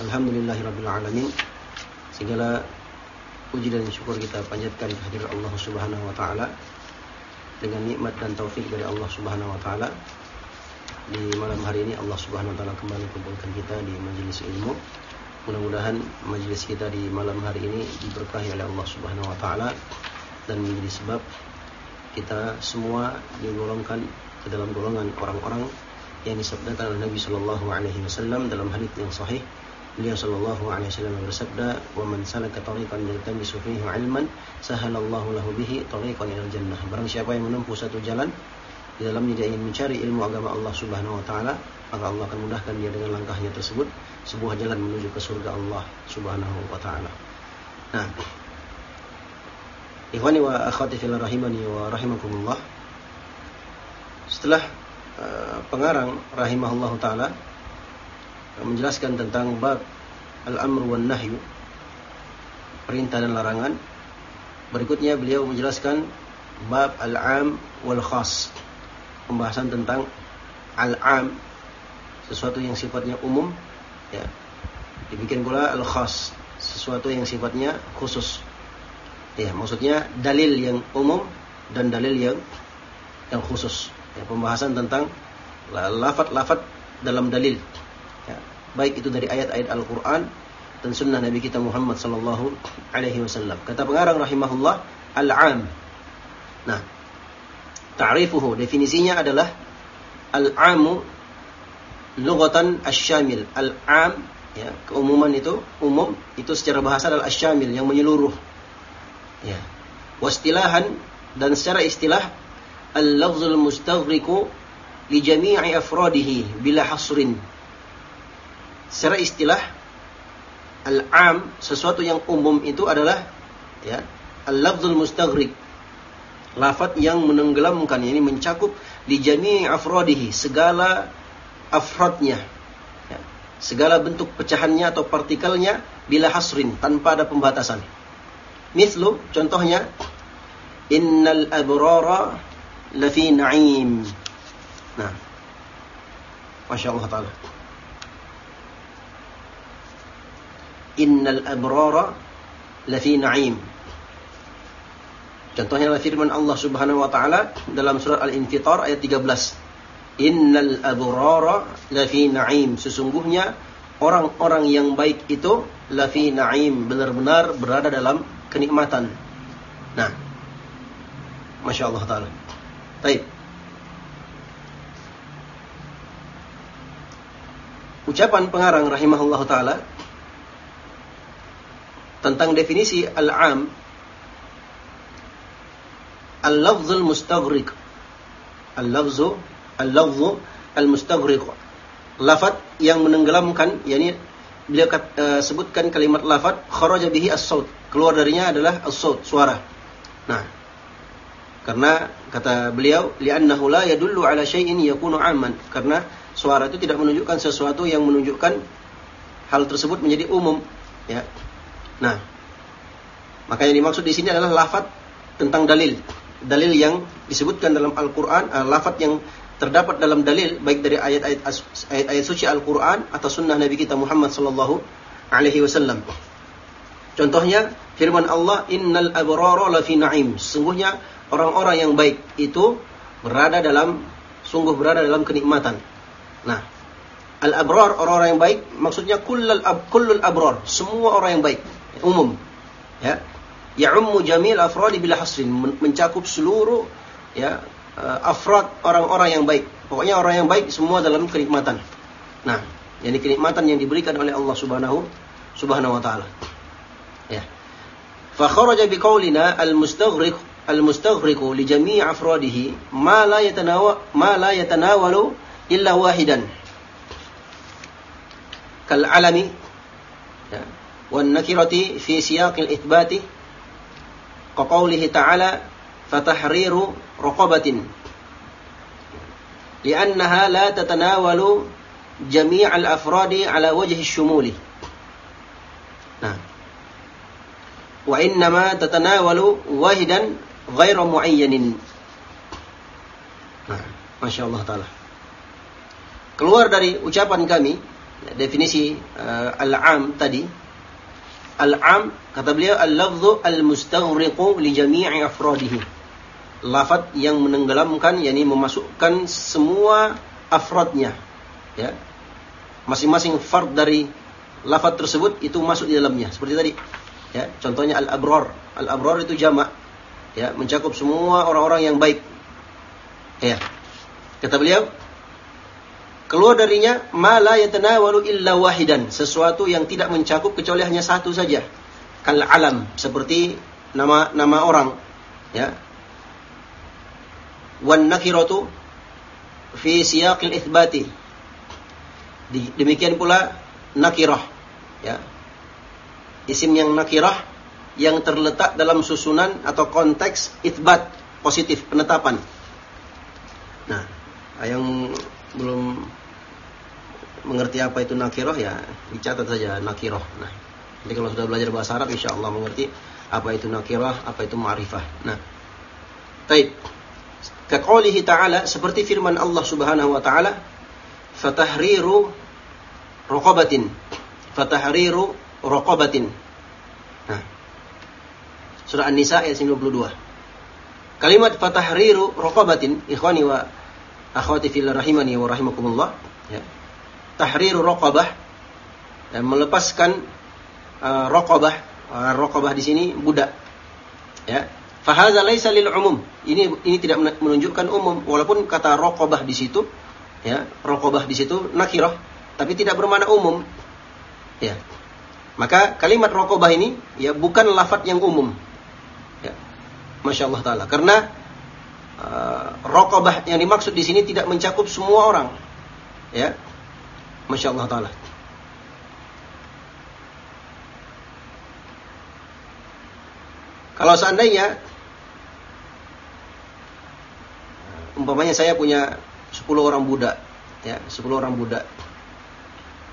alamin. Segala puji dan syukur kita panjatkan kehadirat Allah Subhanahu wa taala dengan nikmat dan taufik dari Allah Subhanahu wa taala. Di malam hari ini Allah Subhanahu wa taala kembali kumpulkan kita di majelis ilmu. Mudah-mudahan majelis kita di malam hari ini diberkahi oleh Allah Subhanahu wa taala dan menjadi sebab kita semua digolongkan ke dalam golongan orang-orang yang disabdakan oleh Nabi Shallallahu Alaihi Wasallam dalam hadits yang sahih. Beliau Shallallahu Alaihi Wasallam bersabda, "Wa man salaka tariqan yaltamisu fihi ilman, sahalallahu lahu bihi tariqan ilal jannah." Barang siapa yang menempuh satu jalan di dalamnya dia ingin mencari ilmu agama Allah Subhanahu wa taala, maka Allah akan mudahkan dia dengan langkahnya tersebut sebuah jalan menuju ke surga Allah Subhanahu wa taala. Nah, Ikhwani wa akhwati fil rahimani wa rahimakumullah. Setelah uh, pengarang rahimahullah taala menjelaskan tentang bab al-amr wan nahyu perintah dan larangan. Berikutnya beliau menjelaskan bab al-am wal khas. Pembahasan tentang al-am sesuatu yang sifatnya umum ya. Dibikin pula al-khas, sesuatu yang sifatnya khusus. Ya, maksudnya dalil yang umum dan dalil yang yang khusus. Ya, pembahasan tentang lafat-lafat dalam dalil. Baik itu dari ayat-ayat Al-Qur'an dan sunnah Nabi kita Muhammad sallallahu alaihi wasallam. Kata pengarang rahimahullah, al-am. Nah, ta'rifuhu definisinya adalah al-amu lughatan asy-syamil. Al-am ya, keumuman itu umum itu secara bahasa adalah asy-syamil yang menyeluruh Ya. Wastilahan dan secara istilah al-lafzul mustaghriqu li jami'i afradihi bila hasrin. Secara istilah al-am sesuatu yang umum itu adalah ya al-lafzul mustaghriq lafaz yang menenggelamkan ini mencakup di jami'i afradihi segala afradnya ya. segala bentuk pecahannya atau partikelnya bila hasrin tanpa ada pembatasan Mislu contohnya innal abrara lafi na'im. Nah. Masya Allah taala. Innal abrara lafi na'im. Contohnya adalah firman Allah Subhanahu wa taala dalam surat Al-Infitar ayat 13. Innal abrara lafi na'im. Sesungguhnya orang-orang yang baik itu lafi na'im benar-benar berada dalam kenikmatan. Nah, masya Allah taala. Baik. Ucapan pengarang rahimahullah taala tentang definisi al-am al-lafzul mustaghriq al-lafzu al-lafzu al-mustaghriq lafat yang menenggelamkan yakni beliau uh, sebutkan kalimat lafat kharaja bihi as-saut. Keluar darinya adalah as-saut suara. Nah karena kata beliau li'annahu la yadullu ala syai'in yakunu amman. Karena suara itu tidak menunjukkan sesuatu yang menunjukkan hal tersebut menjadi umum ya nah maka yang dimaksud di sini adalah lafat tentang dalil. Dalil yang disebutkan dalam Al-Qur'an, uh, lafaz yang terdapat dalam dalil baik dari ayat-ayat ayat-ayat suci Al-Qur'an atau sunnah Nabi kita Muhammad sallallahu alaihi wasallam. Contohnya firman Allah, "Innal abrara lafi na'im." Sungguhnya orang-orang yang baik itu berada dalam sungguh berada dalam kenikmatan. Nah, al-abrar orang-orang yang baik maksudnya kullul kullul abrar, semua orang yang baik, umum. Ya. Ya'ummu jamil afradi bila hasrin, mencakup seluruh ya uh, afrad orang-orang yang baik. Pokoknya orang yang baik semua dalam kenikmatan. Nah, yang kenikmatan yang diberikan oleh Allah Subhanahu Subhanahu wa taala. Ya. Fa kharaja biqaulina al-mustaghriq al-mustaghriq li jami' afradihi ma la yatanawa ma la yatanawalu illa wahidan. Kal alami ya. Fi siyaq al-ithbati qawlihi ta'ala fatahriru raqabatin. Li'annaha la tatanawalu jami' al-afradi ala wajhi syumuli. Nah. Wa innama tatanawalu wahidan ghairu muayyanin. Nah Masya Allah Ta'ala. Keluar dari ucapan kami definisi uh, al-am tadi al-am kata beliau al-lafzu al-mustaghriqu li jami'i afradihi. Lafat yang menenggelamkan yakni memasukkan semua afrodnya ya. Masing-masing fard dari lafat tersebut itu masuk di dalamnya seperti tadi ya. Contohnya al abror al abror itu jamak ya mencakup semua orang-orang yang baik ya. Kata beliau keluar darinya mala yatanawalu illa wahidan sesuatu yang tidak mencakup kecuali hanya satu saja kal alam seperti nama nama orang ya wan nakiratu fi siyaqil itsbati. Demikian pula nakirah ya. Isim yang nakirah yang terletak dalam susunan atau konteks itsbat positif penetapan. Nah, yang belum mengerti apa itu nakirah ya dicatat saja nakirah. Nah, jadi kalau sudah belajar bahasa Arab insya Allah mengerti apa itu nakirah, apa itu ma'rifah. Nah, baik. Kaqaulihi ta'ala seperti firman Allah Subhanahu wa taala fatahriru raqabatin fatahriru raqabatin. Nah. Surah An-Nisa ayat 92. Kalimat fatahriru raqabatin ikhwani wa akhwati fil rahimani wa rahimakumullah ya. Tahriru raqabah dan melepaskan uh, raqabah uh, raqabah di sini budak ya Fahadza laisa umum. Ini ini tidak menunjukkan umum walaupun kata raqabah di situ ya, raqabah di situ nakirah tapi tidak bermakna umum. Ya. Maka kalimat raqabah ini ya bukan lafat yang umum. Ya. Masya Allah taala. Karena uh, raqabah yang dimaksud di sini tidak mencakup semua orang. Ya. Masya Allah taala. Kalau seandainya umpamanya saya punya 10 orang budak, ya, 10 orang budak.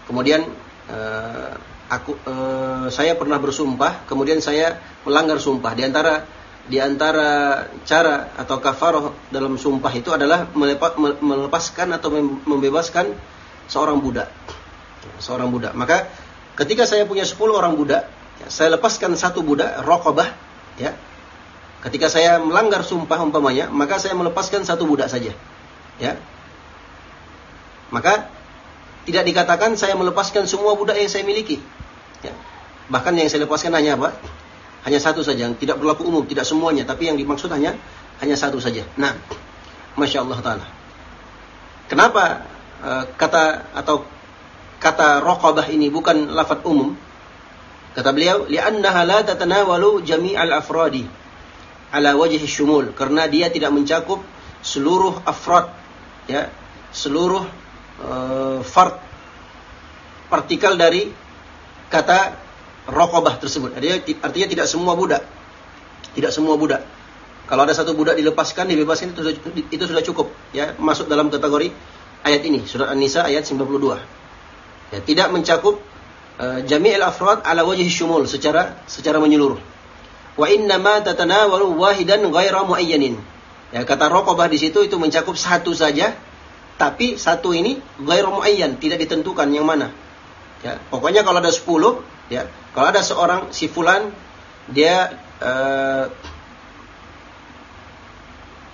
Kemudian uh, aku uh, saya pernah bersumpah, kemudian saya melanggar sumpah. Di antara di antara cara atau kafaroh dalam sumpah itu adalah melepaskan atau membebaskan seorang budak. Seorang budak. Maka ketika saya punya 10 orang budak, ya, saya lepaskan satu budak, rokobah, ya, Ketika saya melanggar sumpah umpamanya, maka saya melepaskan satu budak saja. Ya. Maka tidak dikatakan saya melepaskan semua budak yang saya miliki. Ya. Bahkan yang saya lepaskan hanya apa? Hanya satu saja, tidak berlaku umum, tidak semuanya, tapi yang dimaksud hanya hanya satu saja. Nah, masya Allah taala. Kenapa uh, kata atau kata rokobah ini bukan lafat umum? Kata beliau, li'annaha la tatanawalu jami'al afradi ala wajhi syumul. Karena dia tidak mencakup seluruh afrad ya seluruh uh, fard partikel dari kata rokobah tersebut. Artinya, artinya tidak semua budak. Tidak semua budak. Kalau ada satu budak dilepaskan dibebaskan itu, itu sudah cukup ya masuk dalam kategori ayat ini surat An-Nisa ayat 92 ya tidak mencakup uh, jami'il afrad ala wajhi syumul secara secara menyeluruh wa inna ma tatanawalu wahidan ghaira muayyanin. Ya, kata Rokobah di situ itu mencakup satu saja, tapi satu ini ghaira muayyan, tidak ditentukan yang mana. Ya, pokoknya kalau ada sepuluh, ya, kalau ada seorang si fulan dia uh,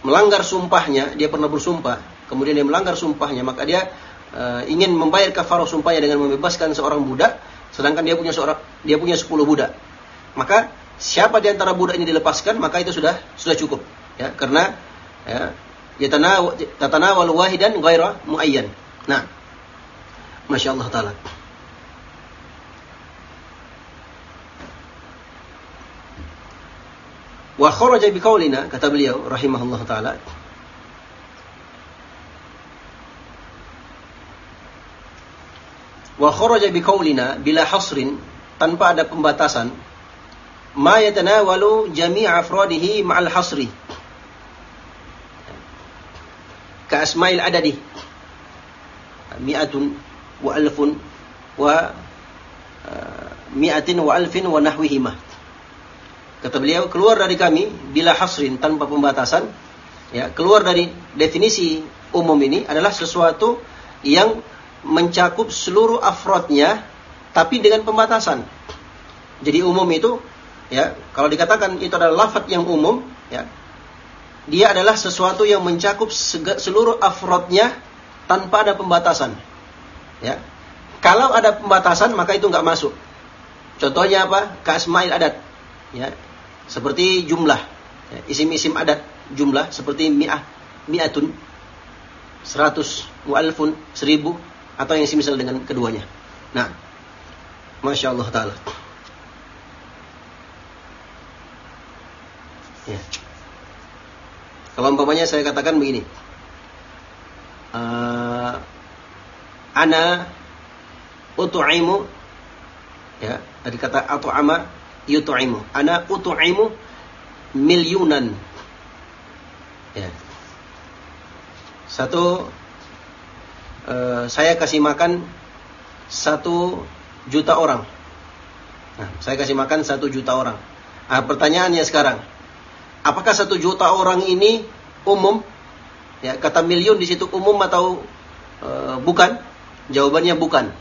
melanggar sumpahnya, dia pernah bersumpah, kemudian dia melanggar sumpahnya, maka dia uh, ingin membayar kafarah sumpahnya dengan membebaskan seorang budak, sedangkan dia punya seorang dia punya sepuluh budak. Maka siapa di antara budak ini dilepaskan, maka itu sudah sudah cukup. Ya, karena ya, yatanawal wahidan ghaira muayyan. Nah, Masya Allah Ta'ala. Wa kharaja biqaulina kata beliau rahimahullah taala Wa kharaja biqaulina bila hasrin tanpa ada pembatasan ma yatanawalu jami' afradihi ma'al hasri. Ka asma'il adadi mi'atun wa alfun wa uh, mi'atin wa alfin wa nahwihima. Kata beliau keluar dari kami bila hasrin tanpa pembatasan ya keluar dari definisi umum ini adalah sesuatu yang mencakup seluruh afrodnya tapi dengan pembatasan. Jadi umum itu ya kalau dikatakan itu adalah lafat yang umum ya dia adalah sesuatu yang mencakup seluruh afrodnya tanpa ada pembatasan ya. Kalau ada pembatasan maka itu nggak masuk. Contohnya apa? Kasmail adat ya seperti jumlah ya, isim-isim adat jumlah seperti mi'ah mi'atun seratus mu'alfun seribu atau yang semisal dengan keduanya nah masya Allah taala Ya. Kalau umpamanya saya katakan begini. Uh, ana utu'imu ya, dari kata atu'ama yutu'imu. Ana utu'imu milyunan. Ya. Satu uh, saya kasih makan satu juta orang. Nah, saya kasih makan satu juta orang. Nah, pertanyaannya sekarang, Apakah satu juta orang ini umum? Ya, kata miliun di situ umum atau e, bukan? Jawabannya bukan.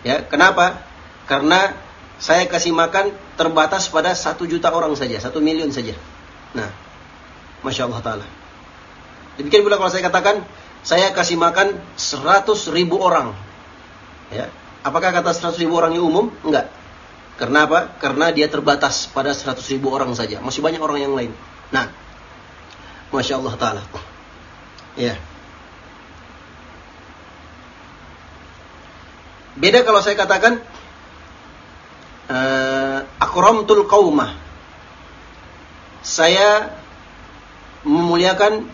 Ya, kenapa? Karena saya kasih makan terbatas pada satu juta orang saja, satu miliun saja. Nah, masya Allah taala. Demikian pula kalau saya katakan saya kasih makan seratus ribu orang. Ya, apakah kata seratus ribu orang ini umum? Enggak. Karena apa? Karena dia terbatas pada 100 ribu orang saja. Masih banyak orang yang lain. Nah, Masya Allah Ta'ala. Ya. Beda kalau saya katakan uh, akramtul qaumah. Saya memuliakan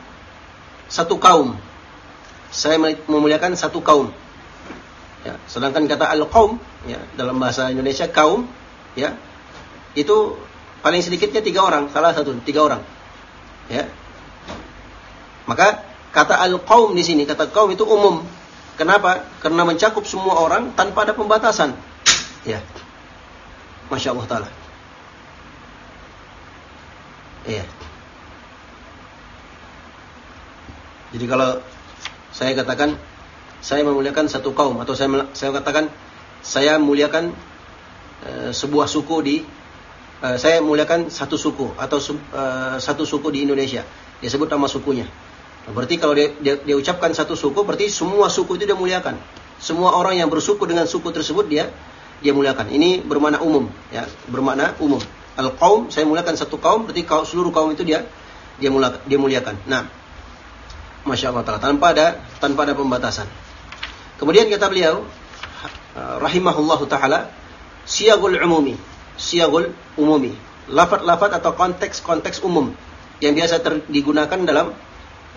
satu kaum. Saya memuliakan satu kaum. Ya, sedangkan kata al-qaum ya, dalam bahasa Indonesia kaum ya itu paling sedikitnya tiga orang, salah satu tiga orang. Ya. Maka kata al-qaum di sini, kata kaum itu umum. Kenapa? Karena mencakup semua orang tanpa ada pembatasan. Ya. Masya Allah Ta'ala. Iya. Jadi kalau saya katakan saya memuliakan satu kaum atau saya saya katakan saya muliakan e, sebuah suku di e, saya muliakan satu suku atau e, satu suku di Indonesia. Dia sebut nama sukunya. Berarti kalau dia, dia, dia ucapkan satu suku, berarti semua suku itu dia muliakan. Semua orang yang bersuku dengan suku tersebut dia dia muliakan. Ini bermakna umum, ya, bermakna umum. Al kaum saya muliakan satu kaum, berarti kaum, seluruh kaum itu dia. Dia muliakan. Nah, masya Allah taala tanpa ada tanpa ada pembatasan. Kemudian kata beliau rahimahullahu taala siagul umumi, siagul umumi. Lafat-lafat atau konteks-konteks umum yang biasa ter, digunakan dalam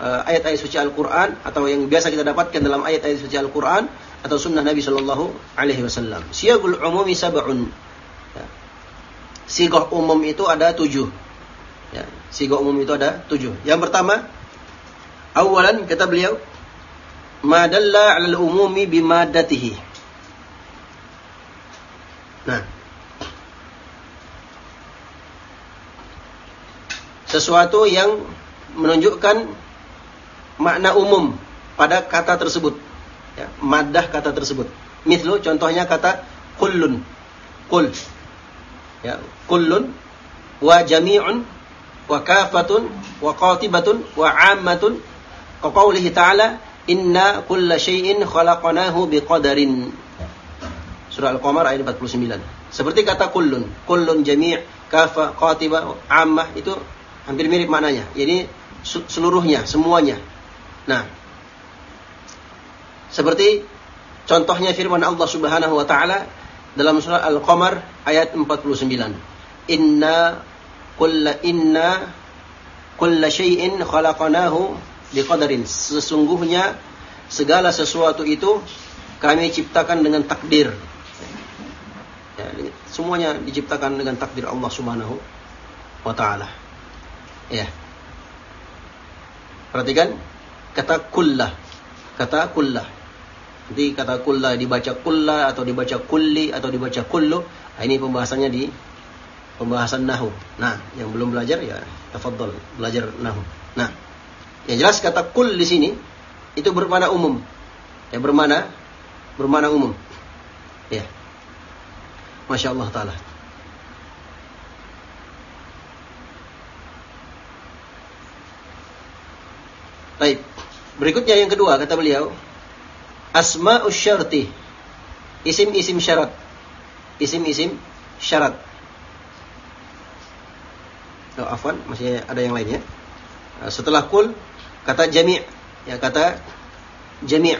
uh, ayat-ayat suci Al-Qur'an atau yang biasa kita dapatkan dalam ayat-ayat suci Al-Qur'an atau sunnah Nabi Shallallahu alaihi wasallam. Siagul umumi sab'un. Ya. Sigah umum itu ada tujuh. Ya, sigah umum itu ada tujuh. Yang pertama, awalan kata beliau, ma dalla 'ala al-umumi bimaddatihi. Nah. sesuatu yang menunjukkan makna umum pada kata tersebut. Ya, madah kata tersebut. Mislu contohnya kata kullun. Kul. Ya, kullun wa jami'un wa kafatun wa qatibatun wa ammatun. Qaulihi ta'ala inna kulla syai'in khalaqnahu biqadarin. Surah Al-Qamar ayat 49. Seperti kata kullun, kullun jami' kafa qatiba ammah itu hampir mirip maknanya. Jadi seluruhnya, semuanya. Nah, seperti contohnya firman Allah Subhanahu wa taala dalam surah Al-Qamar ayat 49. Inna kulla inna kulla syai'in khalaqnahu biqadarin. Sesungguhnya segala sesuatu itu kami ciptakan dengan takdir. Ya, semuanya diciptakan dengan takdir Allah Subhanahu wa taala. Ya. Perhatikan kata kullah. Kata kullah. Nanti kata kulla dibaca kulla atau dibaca kulli atau dibaca kullu. Nah, ini pembahasannya di pembahasan nahu. Nah, yang belum belajar ya tafadhol belajar nahu. Nah, yang jelas kata kul di sini itu bermana umum. Ya bermana bermana umum. Ya. Masya Allah Ta'ala. Baik. Berikutnya yang kedua kata beliau, asma'us syarti isim-isim syarat isim-isim syarat oh, afwan masih ada yang lainnya setelah kul kata jami' ya kata jami'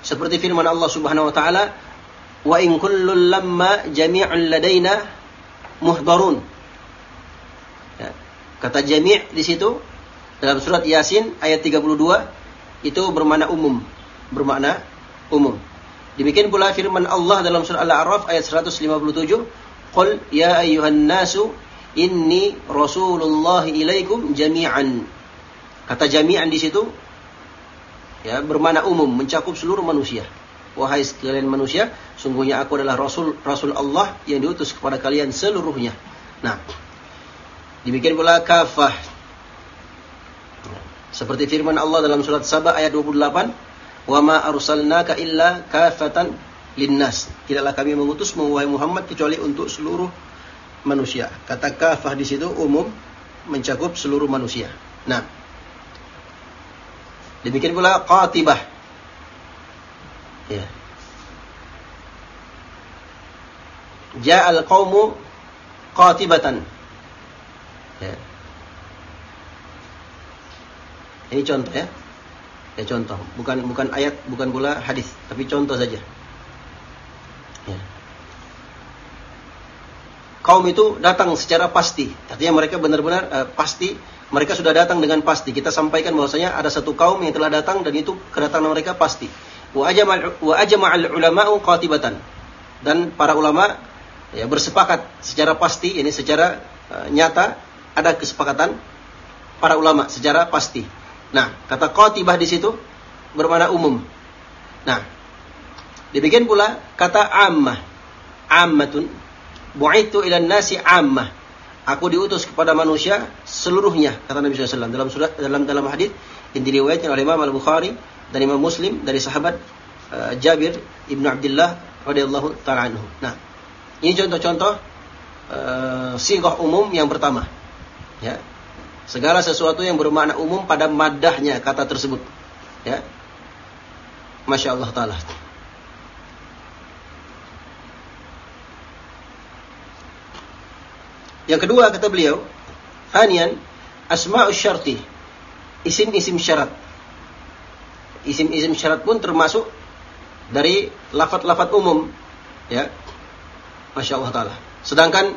seperti firman Allah Subhanahu wa taala wa in kullul lamma jami'un ladaina muhdarun ya, kata jami' di situ dalam surat Yasin ayat 32 itu bermakna umum bermakna umum. Demikian pula firman Allah dalam surah Al-A'raf ayat 157, "Qul ya ayyuhan nasu inni rasulullah ilaikum jami'an." Kata jami'an di situ ya bermakna umum, mencakup seluruh manusia. Wahai sekalian manusia, sungguhnya aku adalah rasul rasul Allah yang diutus kepada kalian seluruhnya. Nah, demikian pula kafah. Seperti firman Allah dalam surat Sabah ayat 28, wa ma arsalnaka illa kafatan linnas. Tidaklah kami mengutus wahai Muhammad kecuali untuk seluruh manusia. Kata kafah di situ umum mencakup seluruh manusia. Nah, demikian pula qatibah. Ya. Ja'al qaumu qatibatan. Ya. Ini contoh ya. Ya contoh, bukan bukan ayat, bukan pula hadis, tapi contoh saja. Ya. Kaum itu datang secara pasti, artinya mereka benar-benar uh, pasti, mereka sudah datang dengan pasti. Kita sampaikan bahwasanya ada satu kaum yang telah datang dan itu kedatangan mereka pasti. Wa ajma'al ulama'u qatibatan. Dan para ulama ya bersepakat secara pasti, ini secara uh, nyata ada kesepakatan para ulama secara pasti Nah, kata qatibah di situ bermakna umum. Nah, demikian pula kata ammah. Ammatun bu'aitu ila nasi ammah. Aku diutus kepada manusia seluruhnya kata Nabi SAW dalam surat dalam dalam hadis yang diriwayatkan oleh Imam Al Bukhari dan Imam Muslim dari sahabat uh, Jabir ibnu Abdullah radhiyallahu taala anhu. Nah, ini contoh-contoh uh, sigah umum yang pertama. Ya, Segala sesuatu yang bermakna umum pada madahnya kata tersebut. Ya. Masya Allah Ta'ala. Yang kedua kata beliau, Hanian, asma'us syarti. Isim-isim syarat. Isim-isim syarat pun termasuk dari lafat-lafat umum. Ya. Masya Allah Ta'ala. Sedangkan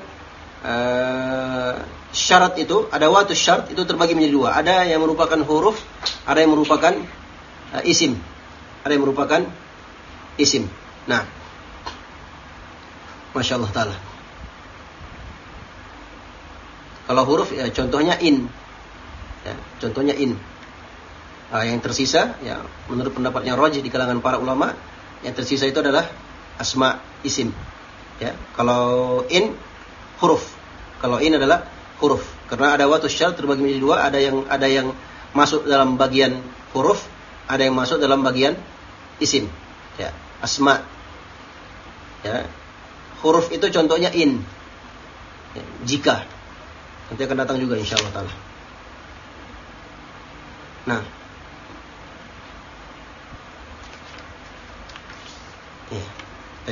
uh, syarat itu, ada waktu syarat itu terbagi menjadi dua. Ada yang merupakan huruf, ada yang merupakan uh, isim. Ada yang merupakan isim. Nah, Masya Allah Ta'ala. Kalau huruf, ya contohnya in. Ya, contohnya in. Nah, yang tersisa, ya menurut pendapatnya Rajih di kalangan para ulama, yang tersisa itu adalah asma isim. Ya, kalau in huruf. Kalau in adalah huruf. Karena ada waktu syarat terbagi menjadi dua, ada yang ada yang masuk dalam bagian huruf, ada yang masuk dalam bagian isim. Ya, asma. Ya. Huruf itu contohnya in. Ya, jika. Nanti akan datang juga insyaallah taala. Nah. Ya.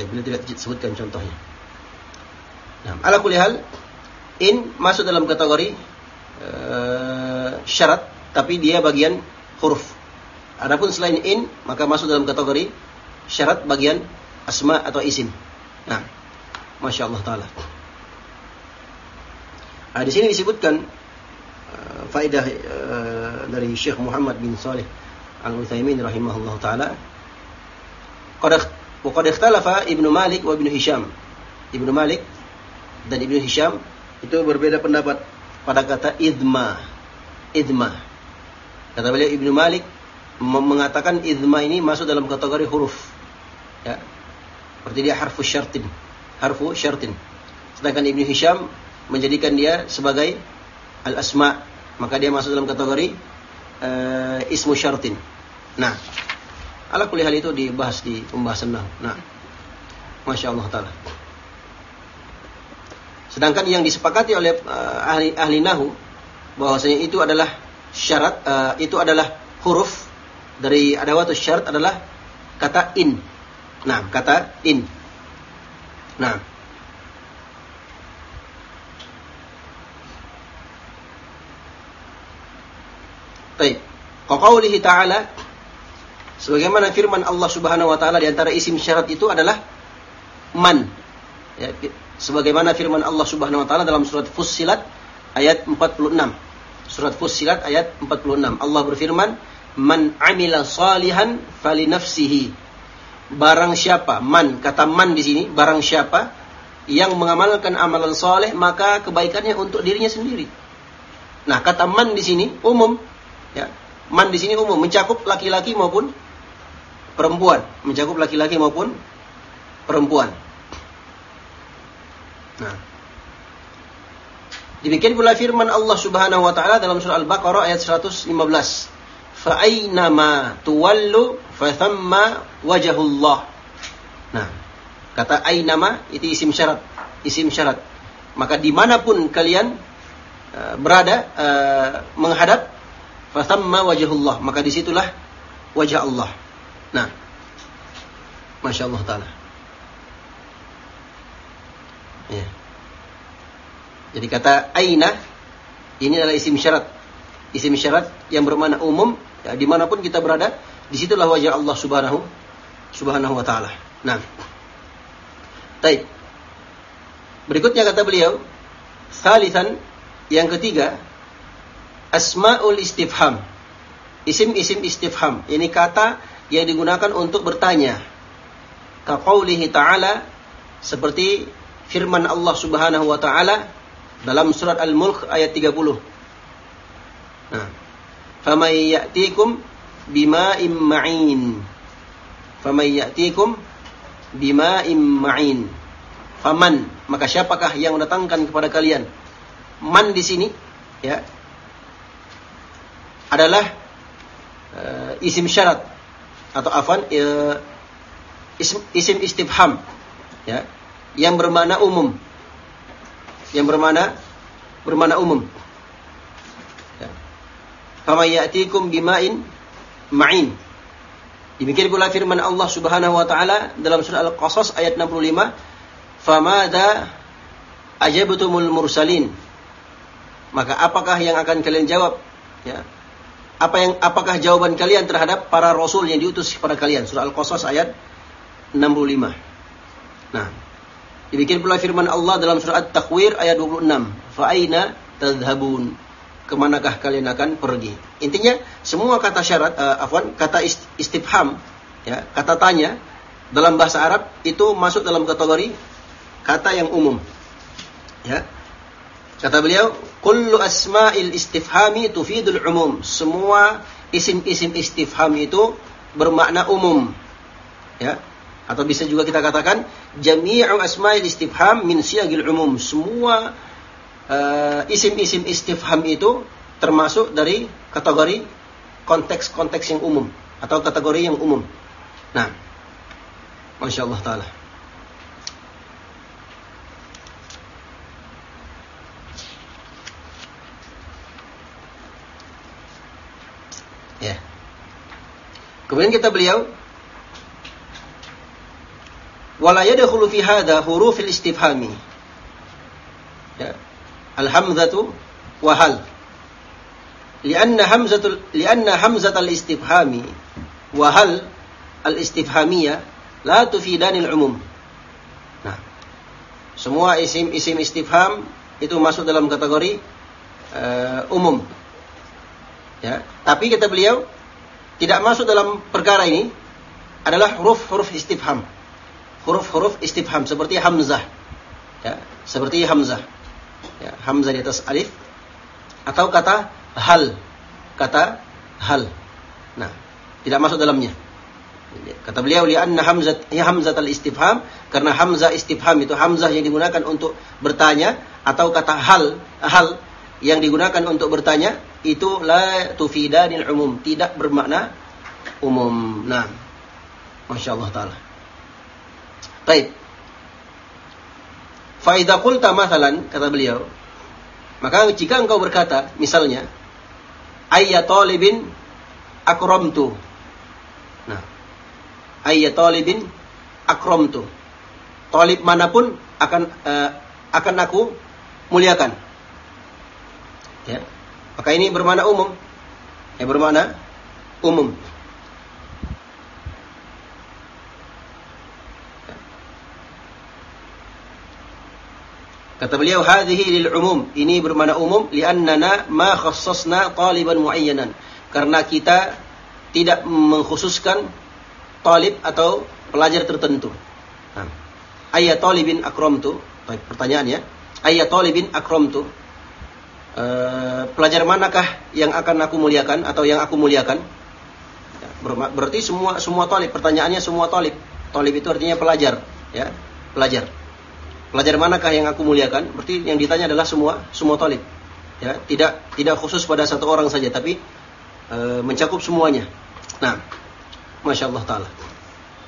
Eh, bila tidak disebutkan contohnya. Nah, ala kulihal in masuk dalam kategori uh, syarat tapi dia bagian huruf. Adapun selain in maka masuk dalam kategori syarat bagian asma atau isim. Nah, masya Allah taala. Nah, di sini disebutkan uh, faedah uh, dari Syekh Muhammad bin Saleh Al Utsaimin rahimahullah taala. Qad ikhtalafa Ibnu Malik wa Ibnu Hisham. Ibnu Malik dan Ibnu Hisham itu berbeda pendapat pada kata idma. Idma. Kata beliau Ibnu Malik mengatakan idma ini masuk dalam kategori huruf. Ya. Seperti dia harfu syartin. Harfu syartin. Sedangkan Ibnu Hisham menjadikan dia sebagai al-asma. Maka dia masuk dalam kategori uh, ismu syartin. Nah, ala kuliah itu dibahas di pembahasan Nah, Masya Allah Ta'ala. Sedangkan yang disepakati oleh uh, ahli ahli nahu bahwasanya itu adalah syarat uh, itu adalah huruf dari adawatus syarat adalah kata in. Nah, kata in. Nah. Baik. Qaulihi ta'ala sebagaimana firman Allah Subhanahu wa taala di antara isim syarat itu adalah man. Ya, sebagaimana firman Allah Subhanahu wa taala dalam surat Fussilat ayat 46. Surat Fussilat ayat 46. Allah berfirman, "Man 'amila salihan falinafsihi." Barang siapa, man kata man di sini, barang siapa yang mengamalkan amalan soleh maka kebaikannya untuk dirinya sendiri. Nah, kata man di sini umum, ya. Man di sini umum, mencakup laki-laki maupun perempuan, mencakup laki-laki maupun perempuan. Nah. Demikian pula firman Allah Subhanahu wa taala dalam surah Al-Baqarah ayat 115. Fa ma tuwallu thamma wajhullah. Nah, kata ainama itu isim syarat, isim syarat. Maka di mana pun kalian uh, berada uh, menghadap thamma wajhullah, maka di situlah wajah Allah. Nah, masya Allah taala. Ya. Jadi kata aina ini adalah isim syarat. Isim syarat yang bermakna umum, ya, di mana pun kita berada, di situlah wajah Allah Subhanahu Subhanahu wa taala. Nah. Baik. Berikutnya kata beliau, salisan yang ketiga, asmaul istifham. Isim-isim istifham. Ini kata yang digunakan untuk bertanya. Kaqaulihi ta'ala seperti firman Allah Subhanahu wa taala dalam surat Al-Mulk ayat 30. Nah, "Famay ya'tikum bima'in ma'in." Famay ya'tikum bima'in ma'in. Faman, maka siapakah yang mendatangkan kepada kalian? Man di sini ya adalah uh, isim syarat atau afan uh, isim, isim istifham ya yang bermakna umum. Yang bermakna bermakna umum. Ya. Fama ya'tikum bima'in ma'in. Demikian pula firman Allah Subhanahu wa taala dalam surah Al-Qasas ayat 65, "Famada ajabtumul mursalin?" Maka apakah yang akan kalian jawab? Ya. Apa yang apakah jawaban kalian terhadap para rasul yang diutus kepada kalian? Surah Al-Qasas ayat 65. Nah, Demikian pula firman Allah dalam surah At-Takwir ayat 26. Fa'aina tadhabun. Ke manakah kalian akan pergi? Intinya semua kata syarat, uh, afwan, kata istifham, ya, kata tanya dalam bahasa Arab itu masuk dalam kategori kata yang umum. Ya. Kata beliau, kullu asma'il istifhami tufidul umum. Semua isim-isim istifham itu bermakna umum. Ya, atau bisa juga kita katakan jami'u asma'il istifham min siyagil umum. Semua uh, isim-isim istifham itu termasuk dari kategori konteks-konteks yang umum atau kategori yang umum. Nah, masya Allah taala. Kemudian kita beliau wala yadkhulu fi hadha hurufil istifhami. Ya. Al-hamzatu wa hal. Lianna hamzatul lianna hamzatal istifhami wa hal al-istifhamiyah la tufidanil umum. Nah, semua isim-isim istifham itu masuk dalam kategori uh, umum. Ya, tapi kata beliau tidak masuk dalam perkara ini adalah huruf-huruf istifham. Huruf-huruf istifham seperti hamzah. Ya, seperti hamzah. Ya, hamzah di atas alif atau kata hal. Kata hal. Nah, tidak masuk dalamnya. Kata beliau lianna hamzat ya hamzat al istifham karena hamzah istifham itu hamzah yang digunakan untuk bertanya atau kata hal hal yang digunakan untuk bertanya itu la tufidanil umum tidak bermakna umum. Nah, masya Allah taala. Baik. Faidah kulta masalan kata beliau, maka jika engkau berkata misalnya ayat talibin akramtu ayya talibin akramtu. Talib mana pun akan uh, akan aku muliakan. Ya. Maka ini bermakna umum. Ya bermakna umum. Kata beliau, hadhihi lil umum. Ini bermakna umum li'annana ma khassasna taliban muayyanan. Karena kita tidak mengkhususkan talib atau pelajar tertentu. Ayat talibin akrom tu, pertanyaannya, ayat talibin akrom tu, uh, pelajar manakah yang akan aku muliakan atau yang aku muliakan? Ya, berarti semua semua talib. Pertanyaannya semua talib. Talib itu artinya pelajar, ya, pelajar. Pelajar manakah yang aku muliakan? Berarti yang ditanya adalah semua semua talib. Ya, tidak tidak khusus pada satu orang saja, tapi e, mencakup semuanya. Nah, Masya Allah Ta'ala.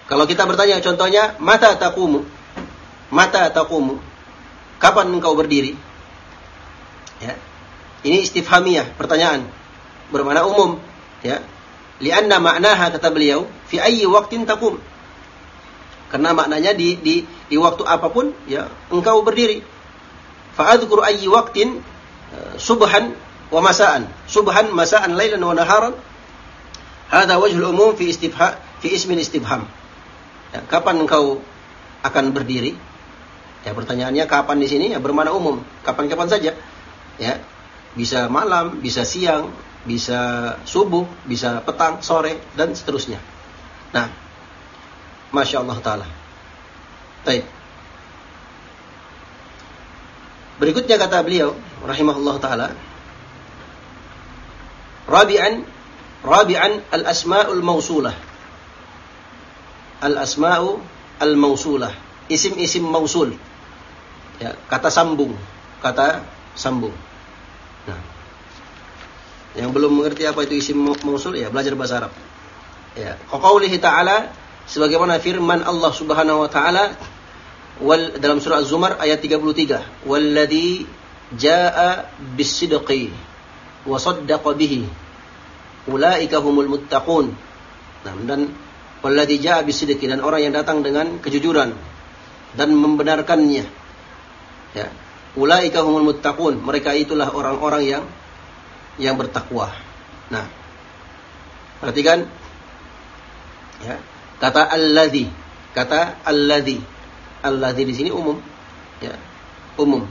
Kalau kita bertanya contohnya, mata takumu. Mata takumu. Kapan engkau berdiri? Ya. Ini istifhamiyah, pertanyaan. Bermakna umum. Ya. Lianna maknaha kata beliau, fi ayyi waktin takum. Karena maknanya di, di, di waktu apa pun, ya engkau berdiri. Fa'adhkur ayyi waktin uh, subhan wa masaan. Subhan, masaan, laylan wa naharan Hada wajhul umum fi istibha fi ismin istibham. Ya, kapan engkau akan berdiri? Ya pertanyaannya kapan di sini ya bermakna umum, kapan-kapan saja. Ya. Bisa malam, bisa siang, bisa subuh, bisa petang, sore dan seterusnya. Nah, Masya Allah Ta'ala. Baik. Berikutnya kata beliau, rahimahullah Ta'ala. Rabi'an Rabi'an al-asma'ul mausulah. Al-asma'u al-mausulah. Isim-isim mausul. Ya, kata sambung, kata sambung. Nah. Yang belum mengerti apa itu isim mausul ya belajar bahasa Arab. Ya, qaulihi ta'ala sebagaimana firman Allah Subhanahu wa taala dalam surah Az-Zumar ayat 33, "Walladzi jaa'a bis-sidqi wa saddaqa bihi." ulaika humul muttaqun. Nah, dan walladzi jaa bisidqi dan orang yang datang dengan kejujuran dan membenarkannya. Ya. Ulaika humul muttaqun. Mereka itulah orang-orang yang yang bertakwa. Nah, perhatikan ya, kata alladzi, kata alladzi. Alladzi di sini umum. Ya, umum.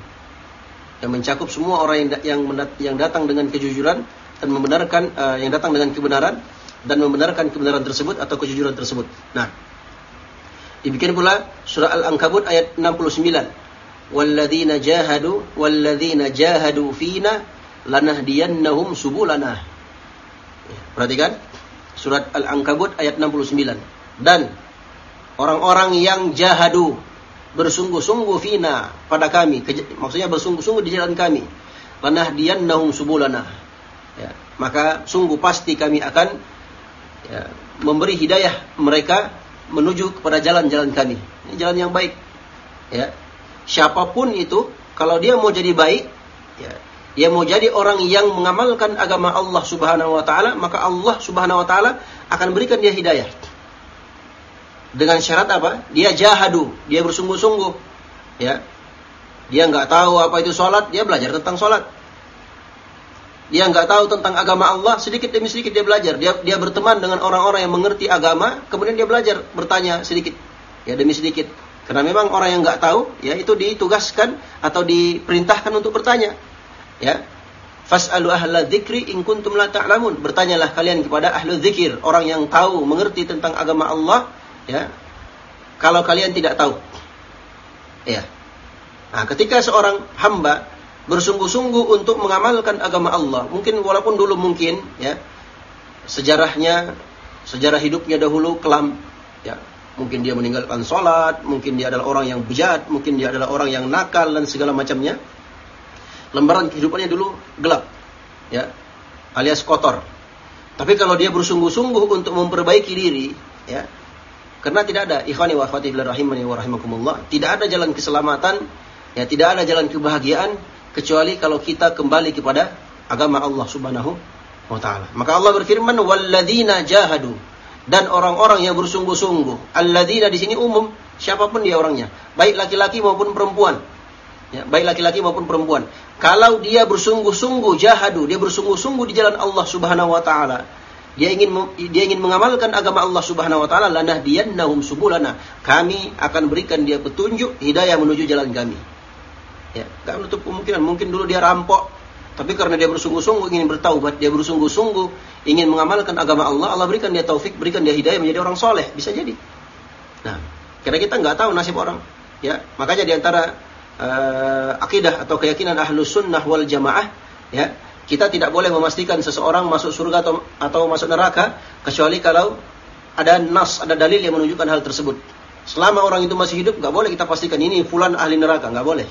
Yang mencakup semua orang yang yang yang datang dengan kejujuran dan membenarkan uh, yang datang dengan kebenaran dan membenarkan kebenaran tersebut atau kejujuran tersebut. Nah, dibikin pula surah Al-Ankabut ayat 69. Walladzina jahadu walladzina jahadu fina lanahdiyannahum subulana. Ya, perhatikan surat Al-Ankabut ayat 69. Dan orang-orang yang jahadu bersungguh-sungguh fina pada kami, maksudnya bersungguh-sungguh di jalan kami. Lanahdiyannahum subulana. Ya, maka sungguh pasti kami akan ya, memberi hidayah mereka menuju kepada jalan-jalan kami. Ini jalan yang baik. Ya. Siapa pun itu, kalau dia mau jadi baik, ya, dia mau jadi orang yang mengamalkan agama Allah Subhanahu wa taala, maka Allah Subhanahu wa taala akan berikan dia hidayah. Dengan syarat apa? Dia jahadu, dia bersungguh-sungguh. Ya. Dia nggak tahu apa itu sholat, dia belajar tentang sholat. Dia nggak tahu tentang agama Allah, sedikit demi sedikit dia belajar. Dia dia berteman dengan orang-orang yang mengerti agama, kemudian dia belajar bertanya sedikit, ya demi sedikit. Karena memang orang yang nggak tahu, ya itu ditugaskan atau diperintahkan untuk bertanya. Ya. Fas'alu ahla dzikri in kuntum la ta'lamun. Bertanyalah kalian kepada ahlu dzikir, orang yang tahu, mengerti tentang agama Allah, ya. Kalau kalian tidak tahu. Ya. Nah, ketika seorang hamba bersungguh-sungguh untuk mengamalkan agama Allah, mungkin walaupun dulu mungkin ya sejarahnya sejarah hidupnya dahulu kelam ya mungkin dia meninggalkan sholat mungkin dia adalah orang yang bejat mungkin dia adalah orang yang nakal dan segala macamnya. Lembaran kehidupannya dulu gelap ya alias kotor. Tapi kalau dia bersungguh-sungguh untuk memperbaiki diri ya karena tidak ada ikhwani wa akhwati rahimani wa rahimakumullah tidak ada jalan keselamatan ya tidak ada jalan kebahagiaan kecuali kalau kita kembali kepada agama Allah Subhanahu wa taala. Maka Allah berfirman walladzina jahadu dan orang-orang yang bersungguh-sungguh. Alladzina di sini umum siapa pun dia orangnya. Baik laki-laki maupun perempuan. Ya, baik laki-laki maupun perempuan. Kalau dia bersungguh-sungguh jahadu, dia bersungguh-sungguh di jalan Allah Subhanahu wa taala, dia ingin dia ingin mengamalkan agama Allah Subhanahu wa taala, lanahdiyannahum subulana. Kami akan berikan dia petunjuk hidayah menuju jalan kami. Ya, enggak menutup kemungkinan. Mungkin dulu dia rampok, tapi karena dia bersungguh-sungguh ingin bertaubat, dia bersungguh-sungguh ingin mengamalkan agama Allah, Allah berikan dia taufik, berikan dia hidayah menjadi orang soleh, bisa jadi. Nah, karena kita nggak tahu nasib orang, ya. Makanya di antara uh, akidah atau keyakinan ahlus sunnah wal jamaah ya kita tidak boleh memastikan seseorang masuk surga atau atau masuk neraka kecuali kalau ada nas ada dalil yang menunjukkan hal tersebut. Selama orang itu masih hidup nggak boleh kita pastikan ini fulan ahli neraka nggak boleh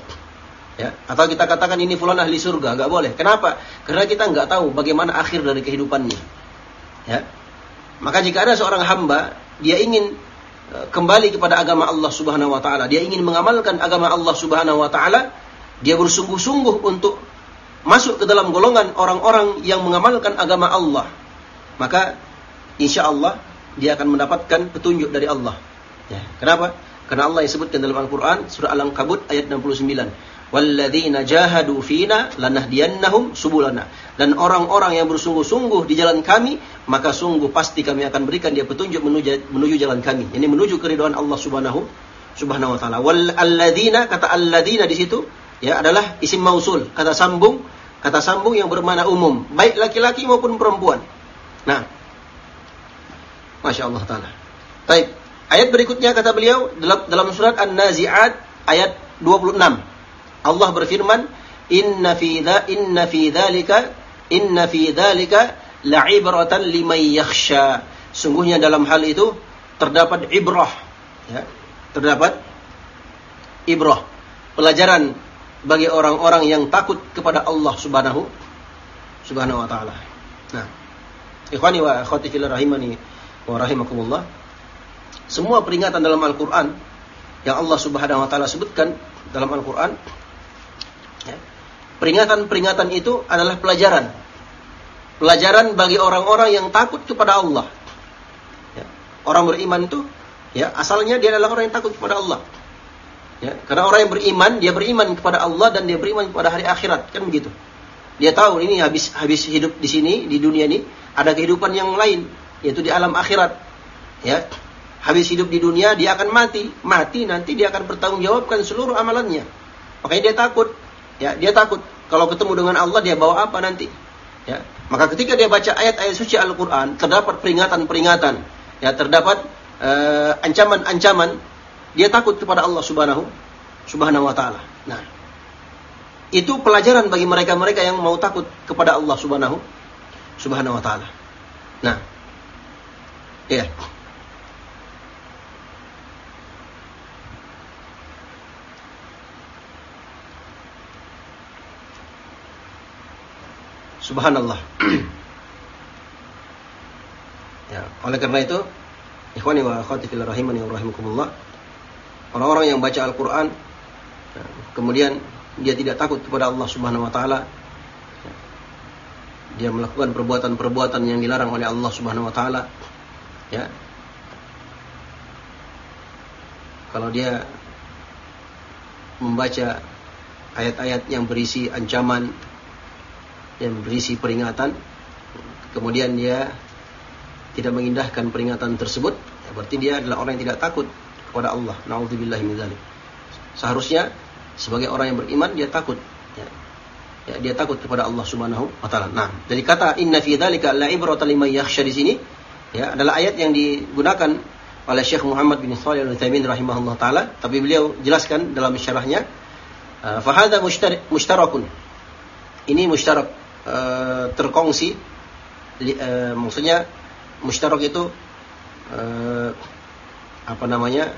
ya atau kita katakan ini fulan ahli surga nggak boleh kenapa karena kita nggak tahu bagaimana akhir dari kehidupannya ya maka jika ada seorang hamba dia ingin kembali kepada agama Allah Subhanahu wa taala, dia ingin mengamalkan agama Allah Subhanahu wa taala, dia bersungguh-sungguh untuk masuk ke dalam golongan orang-orang yang mengamalkan agama Allah. Maka insya Allah dia akan mendapatkan petunjuk dari Allah. Ya, kenapa? Karena Allah yang sebutkan dalam Al-Quran surah Al-Ankabut ayat 69 walladzina jahadu fina lanahdiyannahum subulana. Dan orang-orang yang bersungguh-sungguh di jalan kami maka sungguh pasti kami akan berikan dia petunjuk menuju menuju jalan kami. Ini menuju keridhaan Allah Subhanahu Subhanahu wa taala. Wal alladzina kata alladzina di situ ya adalah isim mausul kata sambung kata sambung yang bermakna umum baik laki-laki maupun perempuan. Nah Masya Allah taala. Baik ayat berikutnya kata beliau dalam dalam surat An-Nazi'at ayat 26 Allah berfirman, "Inna fi dha inna fi dzalika inna fi dzalika la'ibratan liman yakhsha." Sungguhnya dalam hal itu terdapat ibrah, ya. Terdapat ibrah, pelajaran bagi orang-orang yang takut kepada Allah Subhanahu Subhanahu wa taala. Nah, ikhwani wa akhwati fillah rahimani wa rahimakumullah. Semua peringatan dalam Al-Qur'an yang Allah Subhanahu wa taala sebutkan dalam Al-Qur'an. Peringatan-peringatan itu adalah pelajaran. Pelajaran bagi orang-orang yang takut kepada Allah. Ya. Orang beriman itu, ya asalnya dia adalah orang yang takut kepada Allah. Ya, karena orang yang beriman, dia beriman kepada Allah dan dia beriman kepada hari akhirat, kan begitu. Dia tahu ini habis habis hidup di sini di dunia ini ada kehidupan yang lain, yaitu di alam akhirat. Ya, habis hidup di dunia dia akan mati, mati nanti dia akan bertanggungjawabkan seluruh amalannya. Makanya dia takut. Ya, dia takut kalau ketemu dengan Allah dia bawa apa nanti. Ya. Maka ketika dia baca ayat-ayat suci Al-Qur'an terdapat peringatan-peringatan, ya terdapat uh, ancaman-ancaman, dia takut kepada Allah Subhanahu Subhanahu wa taala. Nah, itu pelajaran bagi mereka-mereka yang mau takut kepada Allah Subhanahu Subhanahu wa taala. Nah, ya. Subhanallah. ya, oleh karena itu, ikhwani wa akhwati fil rahimani wa rahimakumullah. Orang-orang yang baca Al-Qur'an ya, kemudian dia tidak takut kepada Allah Subhanahu wa taala. Ya, dia melakukan perbuatan-perbuatan yang dilarang oleh Allah Subhanahu wa taala. Ya. Kalau dia membaca ayat-ayat yang berisi ancaman yang berisi peringatan. Kemudian dia tidak mengindahkan peringatan tersebut ya berarti dia adalah orang yang tidak takut kepada Allah. Naudzubillahi min seharusnya sebagai orang yang beriman dia takut. Ya. ya dia takut kepada Allah Subhanahu wa taala. Nah dari kata inna fi dzalika la liman yakhsha di sini ya adalah ayat yang digunakan oleh Syekh Muhammad bin Shalih Al-Utsaimin rahimahullah taala. Tapi beliau jelaskan dalam syarahnya fahadha mushtarakun. Ini mushtarak uh, terkongsi. Uh, maksudnya mushtarak itu uh, apa namanya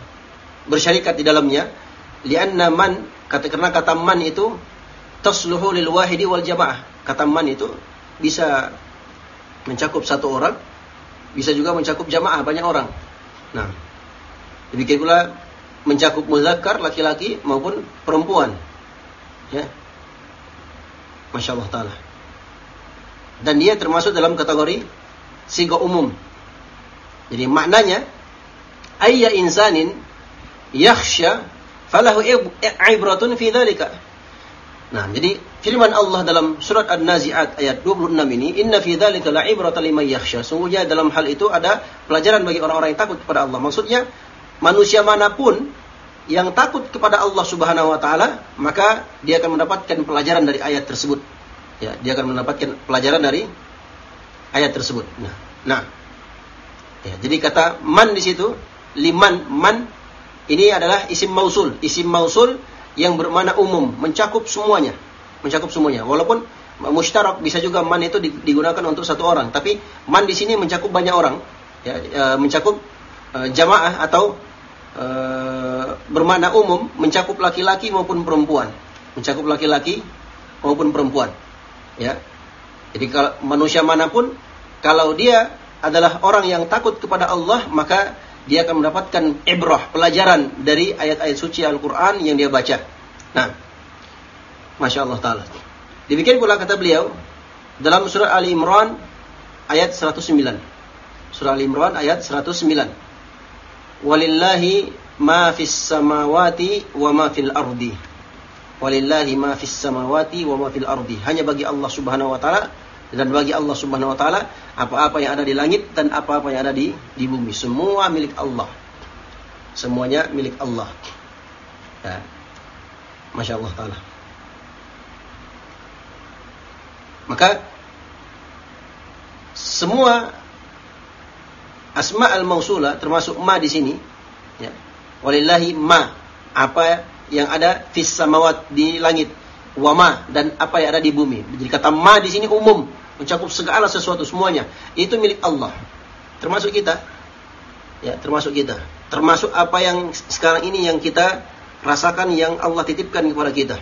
bersyarikat di dalamnya. Lianna man kata karena kata man itu tasluhu lil wahidi wal jamaah. Kata man itu bisa mencakup satu orang bisa juga mencakup jamaah banyak orang. Nah demikian pula mencakup muzakkar laki-laki maupun perempuan. Ya. Masya Allah Ta'ala dan dia termasuk dalam kategori sigo umum. Jadi maknanya ayya insanin yakhsha falahu ibratun fi dhalika. Nah, jadi firman Allah dalam surat An-Nazi'at ayat 26 ini, "Inna fi dzalika la'ibratan liman yakhsha." Sungguhnya dalam hal itu ada pelajaran bagi orang-orang yang takut kepada Allah. Maksudnya, manusia mana pun yang takut kepada Allah Subhanahu wa taala, maka dia akan mendapatkan pelajaran dari ayat tersebut ya dia akan mendapatkan pelajaran dari ayat tersebut. Nah, nah, ya, jadi kata man di situ liman man ini adalah isim mausul, isim mausul yang bermakna umum, mencakup semuanya, mencakup semuanya. Walaupun mustarak bisa juga man itu digunakan untuk satu orang, tapi man di sini mencakup banyak orang, ya, e, mencakup e, jamaah atau e, bermakna umum, mencakup laki-laki maupun perempuan, mencakup laki-laki maupun perempuan. Ya. Jadi kalau manusia mana pun kalau dia adalah orang yang takut kepada Allah, maka dia akan mendapatkan ibrah, pelajaran dari ayat-ayat suci Al-Qur'an yang dia baca. Nah, Masya Allah Ta'ala. Demikian pula kata beliau dalam surah Ali Imran ayat 109. Surah Ali Imran ayat 109. Walillahi ma fis samawati wa ma fil ardi Walillahi ma fis samawati wa ma fil ardi. Hanya bagi Allah Subhanahu wa taala dan bagi Allah Subhanahu wa taala apa-apa yang ada di langit dan apa-apa yang ada di di bumi. Semua milik Allah. Semuanya milik Allah. Ya. Masya Allah taala. Maka semua asma al-mausula termasuk ma di sini ya. Walillahi ma apa yang ada fis samawat di langit wama dan apa yang ada di bumi. Jadi kata ma di sini umum, mencakup segala sesuatu semuanya. Itu milik Allah. Termasuk kita. Ya, termasuk kita. Termasuk apa yang sekarang ini yang kita rasakan yang Allah titipkan kepada kita.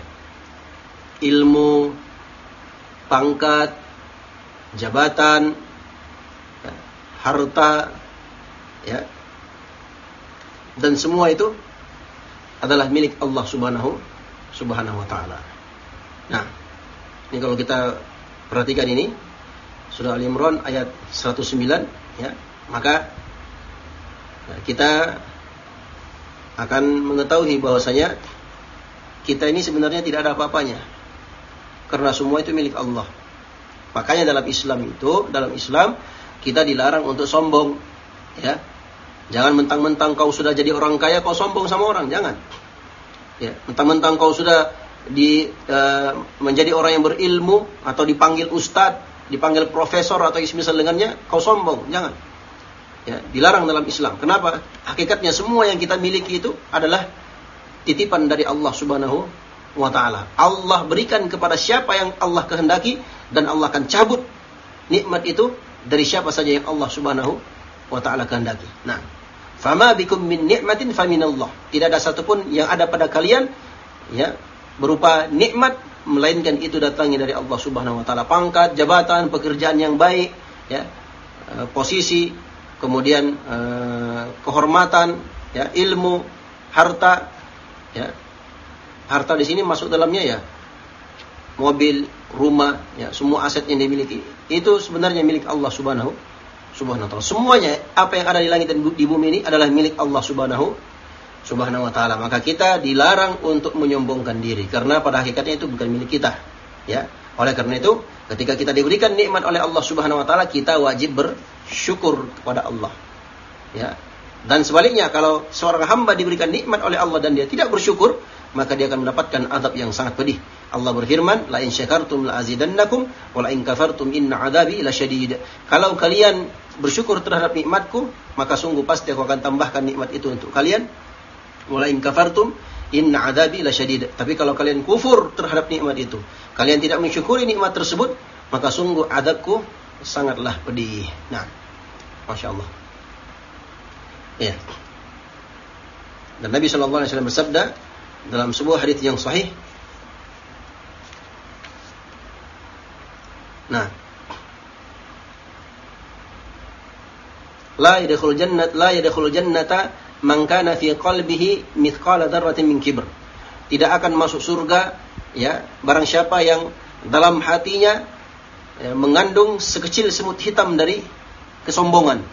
Ilmu, pangkat, jabatan, ya, harta, ya. Dan semua itu adalah milik Allah Subhanahu Subhanahu wa taala. Nah, ini kalau kita perhatikan ini surah Al-Imran ayat 109 ya, maka ya, kita akan mengetahui bahwasanya kita ini sebenarnya tidak ada apa-apanya. Karena semua itu milik Allah. Makanya dalam Islam itu, dalam Islam kita dilarang untuk sombong, ya. Jangan mentang-mentang kau sudah jadi orang kaya kau sombong sama orang, jangan. Ya, mentang-mentang kau sudah di uh, menjadi orang yang berilmu atau dipanggil ustadz, dipanggil profesor atau semisal dengannya, kau sombong, jangan. Ya, dilarang dalam Islam. Kenapa? Hakikatnya semua yang kita miliki itu adalah titipan dari Allah Subhanahu wa taala. Allah berikan kepada siapa yang Allah kehendaki dan Allah akan cabut nikmat itu dari siapa saja yang Allah Subhanahu wa taala kehendaki. Nah, fama bikum min ni'matin faminallah. Tidak ada satupun yang ada pada kalian ya berupa nikmat melainkan itu datangnya dari Allah Subhanahu wa taala. Pangkat, jabatan, pekerjaan yang baik, ya. Eh, posisi, kemudian eh, kehormatan, ya, ilmu, harta, ya. Harta di sini masuk dalamnya ya mobil, rumah, ya, semua aset yang dimiliki. Itu sebenarnya milik Allah Subhanahu Subhanahu wa taala. Semuanya apa yang ada di langit dan di bumi ini adalah milik Allah Subhanahu Subhanahu wa taala. Maka kita dilarang untuk menyombongkan diri karena pada hakikatnya itu bukan milik kita. Ya. Oleh karena itu, ketika kita diberikan nikmat oleh Allah Subhanahu wa taala, kita wajib bersyukur kepada Allah. Ya. Dan sebaliknya kalau seorang hamba diberikan nikmat oleh Allah dan dia tidak bersyukur, maka dia akan mendapatkan azab yang sangat pedih. Allah berfirman, "La in syakartum la azidannakum wa la in kafartum inna adabi lasyadid." Kalau kalian bersyukur terhadap nikmatku, maka sungguh pasti aku akan tambahkan nikmat itu untuk kalian Walain kafartum inna adabi lasyadid. Tapi kalau kalian kufur terhadap nikmat itu, kalian tidak mensyukuri nikmat tersebut, maka sungguh adabku sangatlah pedih. Nah, masya Allah. Ya. Dan Nabi Wasallam bersabda dalam sebuah hadis yang sahih. Nah, la yadkhul jannat la yadkhul jannata man kana fi qalbihi mithqala dzarratin min kibr. Tidak akan masuk surga ya barang siapa yang dalam hatinya ya, mengandung sekecil semut hitam dari kesombongan.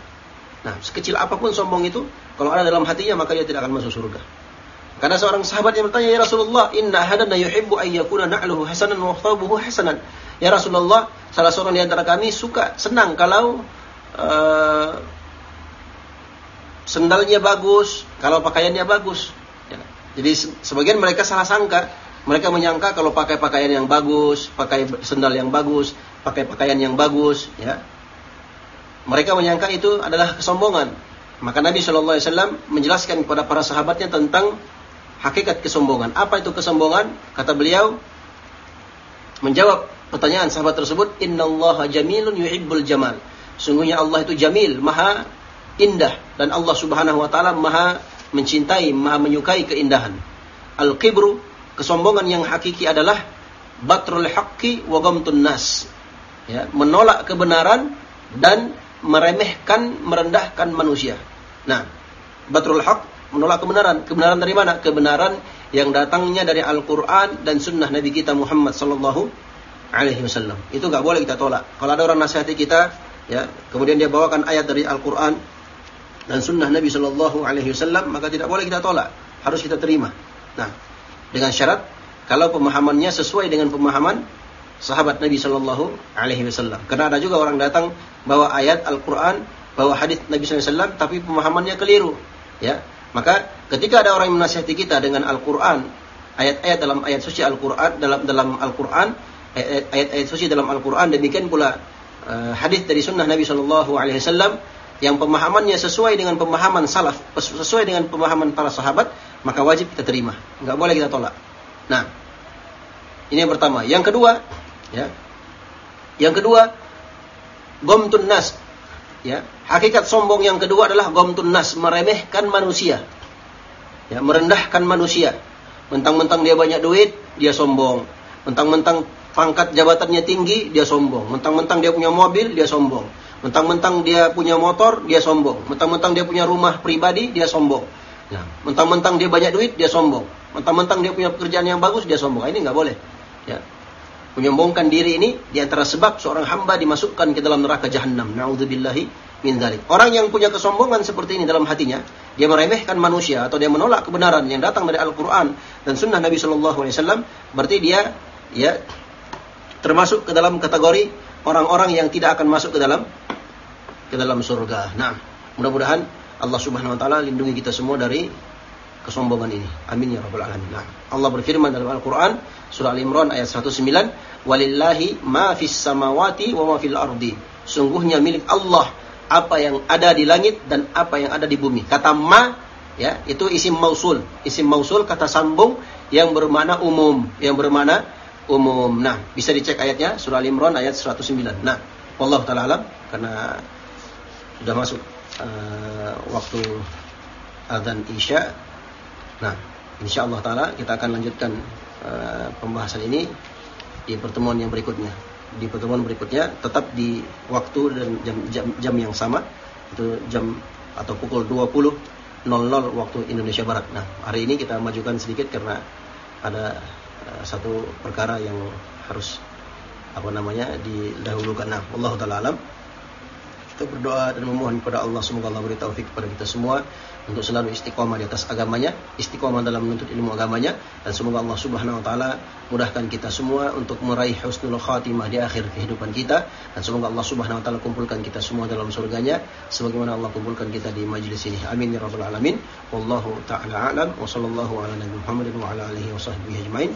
Nah, sekecil apa pun sombong itu, kalau ada dalam hatinya maka dia tidak akan masuk surga. Karena seorang sahabat yang bertanya, "Ya Rasulullah, inna hadana yuhibbu an yakuna na'luhu hasanan wa hasanan." Ya Rasulullah, salah seorang di antara kami suka senang kalau uh, sendalnya bagus, kalau pakaiannya bagus. Ya. Jadi sebagian mereka salah sangka, mereka menyangka kalau pakai pakaian yang bagus, pakai sendal yang bagus, pakai pakaian yang bagus, ya. Mereka menyangka itu adalah kesombongan. Maka Nabi Shallallahu Alaihi Wasallam menjelaskan kepada para sahabatnya tentang hakikat kesombongan. Apa itu kesombongan? Kata beliau menjawab pertanyaan sahabat tersebut, Allah jamilun yuhibbul jamal. Sungguhnya Allah itu jamil, maha indah dan Allah Subhanahu wa taala Maha mencintai, Maha menyukai keindahan. Al-kibru, kesombongan yang hakiki adalah batrul haqqi wa gamtun nas. Ya, menolak kebenaran dan meremehkan, merendahkan manusia. Nah, batrul haq menolak kebenaran. Kebenaran dari mana? Kebenaran yang datangnya dari Al-Qur'an dan sunnah Nabi kita Muhammad sallallahu alaihi wasallam. Itu nggak boleh kita tolak. Kalau ada orang nasihati kita, ya, kemudian dia bawakan ayat dari Al-Qur'an dan sunnah Nabi Shallallahu Alaihi Wasallam maka tidak boleh kita tolak harus kita terima nah dengan syarat kalau pemahamannya sesuai dengan pemahaman sahabat Nabi Shallallahu Alaihi Wasallam karena ada juga orang datang bawa ayat Al-Quran bawa hadis Nabi SAW tapi pemahamannya keliru ya maka ketika ada orang yang menasihati kita dengan Al-Quran ayat-ayat dalam ayat suci Al-Quran dalam dalam Al-Quran ayat-ayat suci dalam Al-Quran demikian pula uh, hadis dari sunnah Nabi Wasallam yang pemahamannya sesuai dengan pemahaman salaf, sesuai dengan pemahaman para sahabat, maka wajib kita terima. Enggak boleh kita tolak. Nah, ini yang pertama. Yang kedua, ya. Yang kedua, gomtun nas. Ya, hakikat sombong yang kedua adalah gomtun nas, meremehkan manusia. Ya, merendahkan manusia. Mentang-mentang dia banyak duit, dia sombong. Mentang-mentang pangkat jabatannya tinggi, dia sombong. Mentang-mentang dia punya mobil, dia sombong Mentang-mentang dia punya motor, dia sombong. Mentang-mentang dia punya rumah pribadi, dia sombong. Nah, mentang-mentang dia banyak duit, dia sombong. Mentang-mentang dia punya pekerjaan yang bagus, dia sombong. Ini nggak boleh. Ya. Menyombongkan diri ini di antara sebab seorang hamba dimasukkan ke dalam neraka jahanam. Nauzubillahi min dzalik. Orang yang punya kesombongan seperti ini dalam hatinya, dia meremehkan manusia atau dia menolak kebenaran yang datang dari Al-Qur'an dan sunnah Nabi Shallallahu alaihi wasallam, berarti dia ya termasuk ke dalam kategori orang-orang yang tidak akan masuk ke dalam ke dalam surga. Nah, mudah-mudahan Allah Subhanahu wa taala lindungi kita semua dari kesombongan ini. Amin ya rabbal alamin. Nah, Allah berfirman dalam Al-Qur'an surah Al-Imran ayat 109, "Walillahi ma fis samawati wa ma fil ardi." Sungguhnya milik Allah apa yang ada di langit dan apa yang ada di bumi. Kata ma ya, itu isim mausul. Isim mausul kata sambung yang bermakna umum, yang bermakna umum. Nah, bisa dicek ayatnya surah Al-Imran ayat 109. Nah, Allah taala alam karena sudah masuk uh, waktu adzan isya. Nah, insya Allah taala kita akan lanjutkan uh, pembahasan ini di pertemuan yang berikutnya. Di pertemuan berikutnya tetap di waktu dan jam jam, jam yang sama itu jam atau pukul 20.00 waktu Indonesia Barat. Nah, hari ini kita majukan sedikit karena ada uh, satu perkara yang harus apa namanya didahulukan. Nah, Allah taala alam. Kita berdoa dan memohon kepada Allah semoga Allah beri taufik kepada kita semua untuk selalu istiqomah di atas agamanya, istiqomah dalam menuntut ilmu agamanya dan semoga Allah Subhanahu wa taala mudahkan kita semua untuk meraih husnul khatimah di akhir kehidupan kita dan semoga Allah Subhanahu wa taala kumpulkan kita semua dalam surganya sebagaimana Allah kumpulkan kita di majlis ini. Amin ya rabbal alamin. Wallahu taala alam wa sallallahu ala nabi Muhammadin wa ala alihi wa sahbihi ajmain.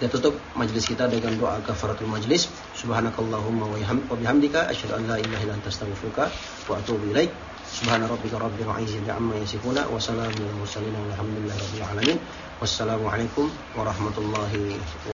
Kita tutup majlis kita dengan doa kafaratul majlis. Subhanakallahumma wa bihamdika asyhadu an la ilaha illa anta astaghfiruka wa atubu ilaik. Subhana rabbika rabbil izzati amma yasifuna wa salamun al mursalin. Wassalamualaikum warahmatullahi